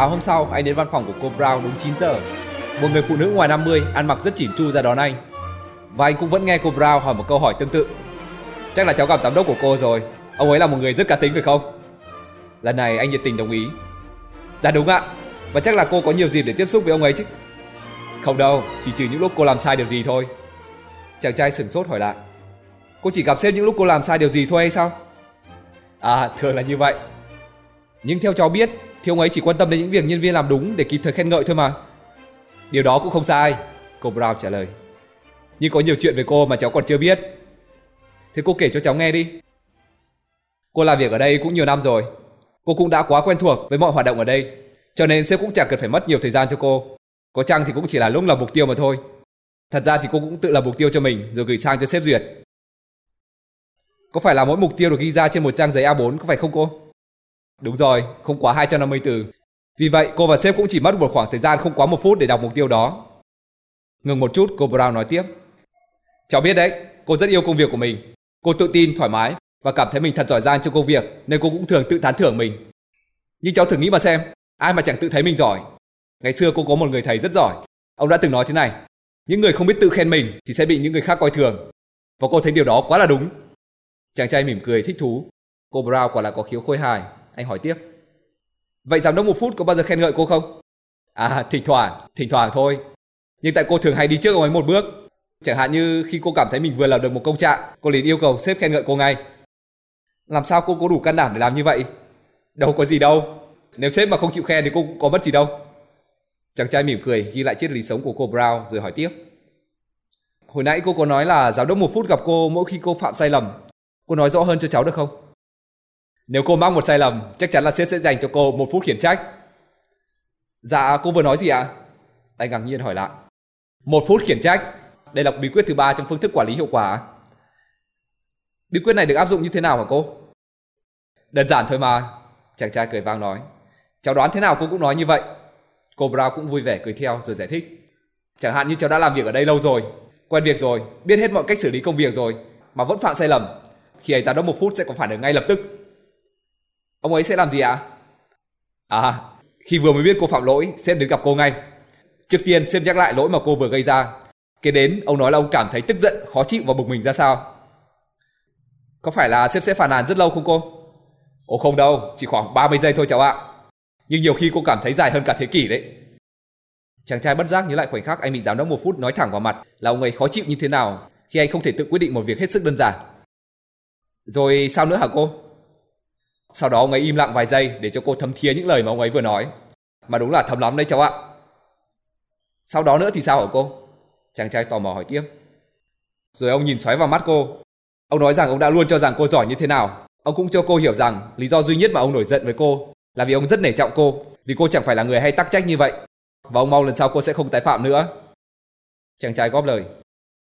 Sáng hôm sau, anh đến văn phòng của cô Brown đúng 9 giờ. Một người phụ nữ ngoài 50 ăn mặc rất chỉn chu ra đón anh. Và anh cũng vẫn nghe cô Brown hỏi một câu hỏi tương tự. Chắc là cháu gặp giám đốc của cô rồi. Ông ấy là một người rất cá tính phải không? Lần này anh nhiệt tình đồng ý. Dạ đúng ạ. Và chắc là cô có nhiều dịp để tiếp xúc với ông ấy chứ. Không đâu, chỉ trừ những lúc cô làm sai điều gì thôi. Chàng trai sửng sốt hỏi lại. Cô chỉ gặp sếp những lúc cô làm sai điều gì thôi hay sao? À, thường là như vậy. Nhưng theo cháu biết, thì ông ấy chỉ quan tâm đến những việc nhân viên làm đúng để kịp thời khen ngợi thôi mà. Điều đó cũng không sai, cô Brown trả lời. Nhưng có nhiều chuyện về cô mà cháu còn chưa biết. Thế cô kể cho cháu nghe đi. Cô làm việc ở đây cũng nhiều năm rồi. Cô cũng đã quá quen thuộc với mọi hoạt động ở đây. Cho nên sếp cũng chẳng cần phải mất nhiều thời gian cho cô. Có chăng thì cũng chỉ là lúc là mục tiêu mà thôi. Thật ra thì cô cũng tự lập mục tiêu cho mình rồi gửi sang cho sếp duyệt. Có phải là mỗi mục tiêu được ghi ra trên một trang giấy A4 có phải không cô? Đúng rồi, không quá 250 từ. Vì vậy cô và sếp cũng chỉ mất một khoảng thời gian không quá một phút để đọc mục tiêu đó. Ngừng một chút cô Brown nói tiếp. Cháu biết đấy, cô rất yêu công việc của mình. Cô tự tin, thoải mái và cảm thấy mình thật giỏi giang trong công việc nên cô cũng thường tự tán thưởng mình. Nhưng cháu thử nghĩ mà xem, ai mà chẳng tự thấy mình giỏi. Ngày xưa cô có một người thầy rất giỏi. Ông đã từng nói thế này, những người không biết tự khen mình thì sẽ bị những người khác coi thường. Và cô thấy điều đó quá là đúng. Chàng trai mỉm cười thích thú. Cô Brown quả là có khiếu khôi hài. Anh hỏi tiếp. Vậy giám đốc một phút có bao giờ khen ngợi cô không? À, thỉnh thoảng, thỉnh thoảng thôi. Nhưng tại cô thường hay đi trước ông ấy một bước. Chẳng hạn như khi cô cảm thấy mình vừa làm được một công trạng, cô liền yêu cầu sếp khen ngợi cô ngay. Làm sao cô có đủ can đảm để làm như vậy? Đâu có gì đâu. Nếu sếp mà không chịu khen thì cô cũng có mất gì đâu. Chàng trai mỉm cười ghi lại triết lý sống của cô Brown rồi hỏi tiếp. Hồi nãy cô có nói là giám đốc một phút gặp cô mỗi khi cô phạm sai lầm. Cô nói rõ hơn cho cháu được không? Nếu cô mắc một sai lầm, chắc chắn là sếp sẽ dành cho cô một phút khiển trách. Dạ, cô vừa nói gì ạ? Anh ngạc nhiên hỏi lại. Một phút khiển trách. Đây là bí quyết thứ ba trong phương thức quản lý hiệu quả. Bí quyết này được áp dụng như thế nào hả cô? Đơn giản thôi mà. Chàng trai cười vang nói. Cháu đoán thế nào cô cũng nói như vậy. Cô Brown cũng vui vẻ cười theo rồi giải thích. Chẳng hạn như cháu đã làm việc ở đây lâu rồi, quen việc rồi, biết hết mọi cách xử lý công việc rồi, mà vẫn phạm sai lầm. Khi ấy giám đốc một phút sẽ có phản ứng ngay lập tức. Ông ấy sẽ làm gì ạ? À, khi vừa mới biết cô phạm lỗi, sếp đến gặp cô ngay. Trước tiên sếp nhắc lại lỗi mà cô vừa gây ra. Kế đến, ông nói là ông cảm thấy tức giận, khó chịu và bực mình ra sao. Có phải là sếp sẽ phản nàn rất lâu không cô? Ồ không đâu, chỉ khoảng 30 giây thôi cháu ạ. Nhưng nhiều khi cô cảm thấy dài hơn cả thế kỷ đấy. Chàng trai bất giác nhớ lại khoảnh khắc anh bị giám đốc một phút nói thẳng vào mặt là ông ấy khó chịu như thế nào khi anh không thể tự quyết định một việc hết sức đơn giản. Rồi sao nữa hả cô? Sau đó ông ấy im lặng vài giây để cho cô thấm thía những lời mà ông ấy vừa nói. Mà đúng là thấm lắm đấy cháu ạ. Sau đó nữa thì sao hả cô? Chàng trai tò mò hỏi tiếp. Rồi ông nhìn xoáy vào mắt cô. Ông nói rằng ông đã luôn cho rằng cô giỏi như thế nào. Ông cũng cho cô hiểu rằng lý do duy nhất mà ông nổi giận với cô là vì ông rất nể trọng cô, vì cô chẳng phải là người hay tắc trách như vậy. Và ông mong lần sau cô sẽ không tái phạm nữa. Chàng trai góp lời.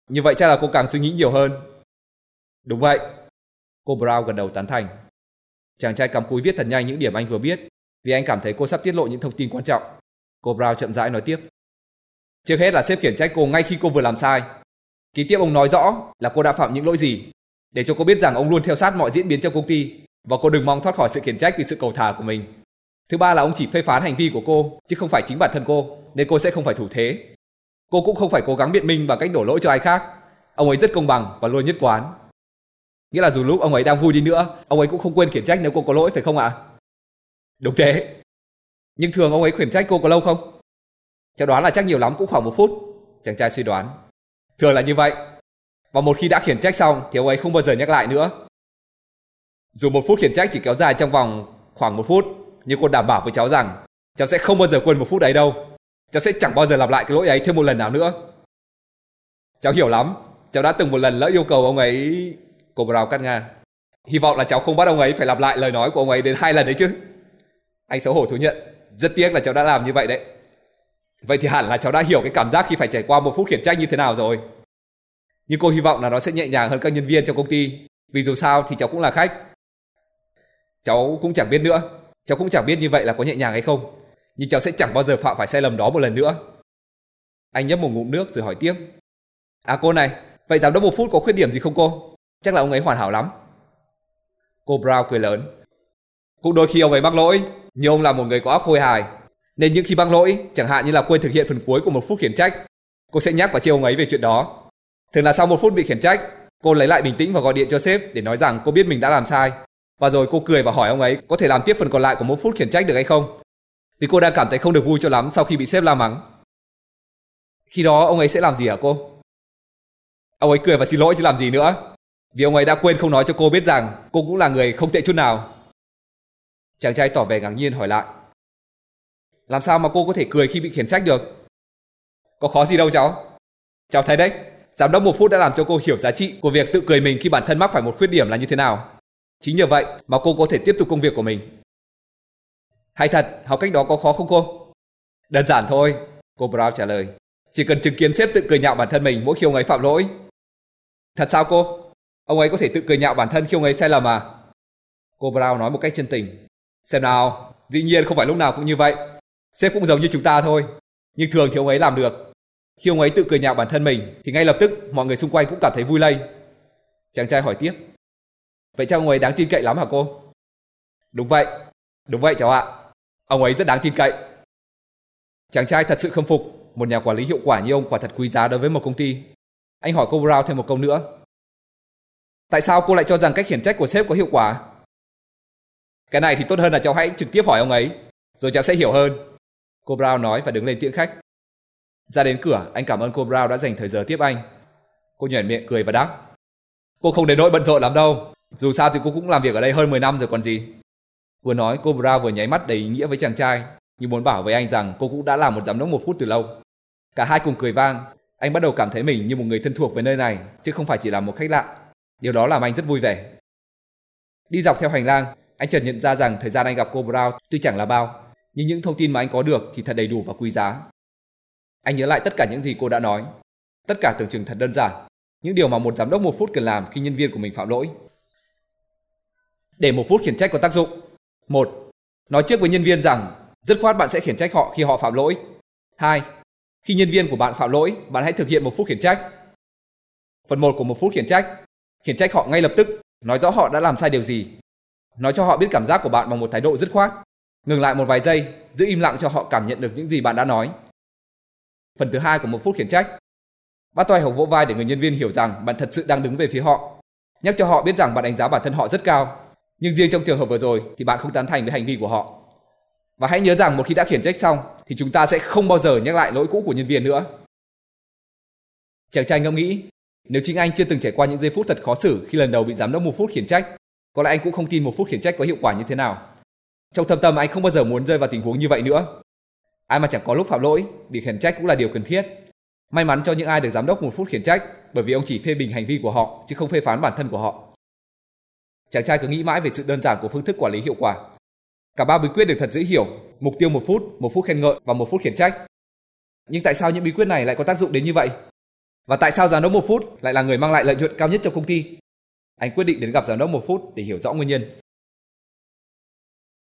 Như vậy chắc là cô càng suy nghĩ nhiều hơn. Đúng vậy. Cô Brown gần đầu tán thành. Chàng trai cắm cúi viết thật nhanh những điểm anh vừa biết, vì anh cảm thấy cô sắp tiết lộ những thông tin quan trọng. Cô Brown chậm rãi nói tiếp. Trước hết là sếp khiển trách cô ngay khi cô vừa làm sai. Ký tiếp ông nói rõ là cô đã phạm những lỗi gì, để cho cô biết rằng ông luôn theo sát mọi diễn biến trong công ty và cô đừng mong thoát khỏi sự khiển trách vì sự cầu thả của mình. Thứ ba là ông chỉ phê phán hành vi của cô chứ không phải chính bản thân cô, nên cô sẽ không phải thủ thế. Cô cũng không phải cố gắng biện minh bằng cách đổ lỗi cho ai khác. Ông ấy rất công bằng và luôn nhất quán. Nghĩa là dù lúc ông ấy đang vui đi nữa, ông ấy cũng không quên khiển trách nếu cô có lỗi phải không ạ? Đúng thế. Nhưng thường ông ấy khiển trách cô có lâu không? Cháu đoán là chắc nhiều lắm cũng khoảng một phút. Chàng trai suy đoán. Thường là như vậy. Và một khi đã khiển trách xong thì ông ấy không bao giờ nhắc lại nữa. Dù một phút khiển trách chỉ kéo dài trong vòng khoảng một phút, nhưng cô đảm bảo với cháu rằng cháu sẽ không bao giờ quên một phút ấy đâu. Cháu sẽ chẳng bao giờ lặp lại cái lỗi ấy thêm một lần nào nữa. Cháu hiểu lắm, cháu đã từng một lần lỡ yêu cầu ông ấy... Cô Brown cắt ngang. Hy vọng là cháu không bắt ông ấy phải lặp lại lời nói của ông ấy đến hai lần đấy chứ. Anh xấu hổ thú nhận, rất tiếc là cháu đã làm như vậy đấy. Vậy thì hẳn là cháu đã hiểu cái cảm giác khi phải trải qua một phút khiển trách như thế nào rồi. Nhưng cô hy vọng là nó sẽ nhẹ nhàng hơn các nhân viên trong công ty. Vì dù sao thì cháu cũng là khách. Cháu cũng chẳng biết nữa. Cháu cũng chẳng biết như vậy là có nhẹ nhàng hay không. Nhưng cháu sẽ chẳng bao giờ phạm phải sai lầm đó một lần nữa. Anh nhấp một ngụm nước rồi hỏi tiếp. À cô này, vậy giám đốc một phút có khuyết điểm gì không cô? Chắc là ông ấy hoàn hảo lắm. Cô Brown cười lớn. Cũng đôi khi ông ấy mắc lỗi, nhưng ông là một người có óc khôi hài. Nên những khi mắc lỗi, chẳng hạn như là quên thực hiện phần cuối của một phút khiển trách, cô sẽ nhắc và chiêu ông ấy về chuyện đó. Thường là sau một phút bị khiển trách, cô lấy lại bình tĩnh và gọi điện cho sếp để nói rằng cô biết mình đã làm sai. Và rồi cô cười và hỏi ông ấy có thể làm tiếp phần còn lại của một phút khiển trách được hay không. Vì cô đang cảm thấy không được vui cho lắm sau khi bị sếp la mắng. Khi đó ông ấy sẽ làm gì hả cô? Ông ấy cười và xin lỗi chứ làm gì nữa. Vì ông ấy đã quên không nói cho cô biết rằng cô cũng là người không tệ chút nào. Chàng trai tỏ vẻ ngạc nhiên hỏi lại. Làm sao mà cô có thể cười khi bị khiển trách được? Có khó gì đâu cháu. Cháu thấy đấy, giám đốc một phút đã làm cho cô hiểu giá trị của việc tự cười mình khi bản thân mắc phải một khuyết điểm là như thế nào. Chính nhờ vậy mà cô có thể tiếp tục công việc của mình. Hay thật, học cách đó có khó không cô? Đơn giản thôi, cô Brown trả lời. Chỉ cần chứng kiến sếp tự cười nhạo bản thân mình mỗi khi ông ấy phạm lỗi. Thật sao cô? Ông ấy có thể tự cười nhạo bản thân khi ông ấy sai lầm à? Cô Brown nói một cách chân tình. Xem nào, dĩ nhiên không phải lúc nào cũng như vậy. Sếp cũng giống như chúng ta thôi. Nhưng thường thì ông ấy làm được. Khi ông ấy tự cười nhạo bản thân mình thì ngay lập tức mọi người xung quanh cũng cảm thấy vui lây. Chàng trai hỏi tiếp. Vậy chắc ông ấy đáng tin cậy lắm hả cô? Đúng vậy, đúng vậy cháu ạ. Ông ấy rất đáng tin cậy. Chàng trai thật sự khâm phục, một nhà quản lý hiệu quả như ông quả thật quý giá đối với một công ty. Anh hỏi cô Brown thêm một câu nữa. Tại sao cô lại cho rằng cách khiển trách của sếp có hiệu quả? Cái này thì tốt hơn là cháu hãy trực tiếp hỏi ông ấy, rồi cháu sẽ hiểu hơn. Cô Brown nói và đứng lên tiễn khách. Ra đến cửa, anh cảm ơn cô Brown đã dành thời giờ tiếp anh. Cô nhuyễn miệng cười và đáp. Cô không đến nỗi bận rộn lắm đâu. Dù sao thì cô cũng làm việc ở đây hơn 10 năm rồi còn gì. Vừa nói cô Brown vừa nháy mắt đầy ý nghĩa với chàng trai, như muốn bảo với anh rằng cô cũng đã làm một giám đốc một phút từ lâu. Cả hai cùng cười vang, anh bắt đầu cảm thấy mình như một người thân thuộc với nơi này, chứ không phải chỉ là một khách lạ. Điều đó làm anh rất vui vẻ. Đi dọc theo hành lang, anh chợt nhận ra rằng thời gian anh gặp cô Brown tuy chẳng là bao, nhưng những thông tin mà anh có được thì thật đầy đủ và quý giá. Anh nhớ lại tất cả những gì cô đã nói. Tất cả tưởng chừng thật đơn giản, những điều mà một giám đốc một phút cần làm khi nhân viên của mình phạm lỗi. Để một phút khiển trách có tác dụng. một, Nói trước với nhân viên rằng dứt khoát bạn sẽ khiển trách họ khi họ phạm lỗi. 2. Khi nhân viên của bạn phạm lỗi, bạn hãy thực hiện một phút khiển trách. Phần 1 của một phút khiển trách. Khiển trách họ ngay lập tức, nói rõ họ đã làm sai điều gì. Nói cho họ biết cảm giác của bạn bằng một thái độ dứt khoát. Ngừng lại một vài giây, giữ im lặng cho họ cảm nhận được những gì bạn đã nói. Phần thứ hai của một phút khiển trách. Bắt tay hồng vỗ vai để người nhân viên hiểu rằng bạn thật sự đang đứng về phía họ. Nhắc cho họ biết rằng bạn đánh giá bản thân họ rất cao. Nhưng riêng trong trường hợp vừa rồi thì bạn không tán thành với hành vi của họ. Và hãy nhớ rằng một khi đã khiển trách xong thì chúng ta sẽ không bao giờ nhắc lại lỗi cũ của nhân viên nữa. Chàng trai ngẫm nghĩ, nếu chính anh chưa từng trải qua những giây phút thật khó xử khi lần đầu bị giám đốc một phút khiển trách, có lẽ anh cũng không tin một phút khiển trách có hiệu quả như thế nào. Trong thâm tâm anh không bao giờ muốn rơi vào tình huống như vậy nữa. Ai mà chẳng có lúc phạm lỗi, bị khiển trách cũng là điều cần thiết. May mắn cho những ai được giám đốc một phút khiển trách, bởi vì ông chỉ phê bình hành vi của họ chứ không phê phán bản thân của họ. Chàng trai cứ nghĩ mãi về sự đơn giản của phương thức quản lý hiệu quả. Cả ba bí quyết đều thật dễ hiểu, mục tiêu một phút, một phút khen ngợi và một phút khiển trách. Nhưng tại sao những bí quyết này lại có tác dụng đến như vậy? Và tại sao giám đốc một phút lại là người mang lại lợi nhuận cao nhất cho công ty? Anh quyết định đến gặp giám đốc một phút để hiểu rõ nguyên nhân.